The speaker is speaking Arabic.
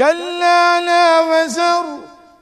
كلا لا وزر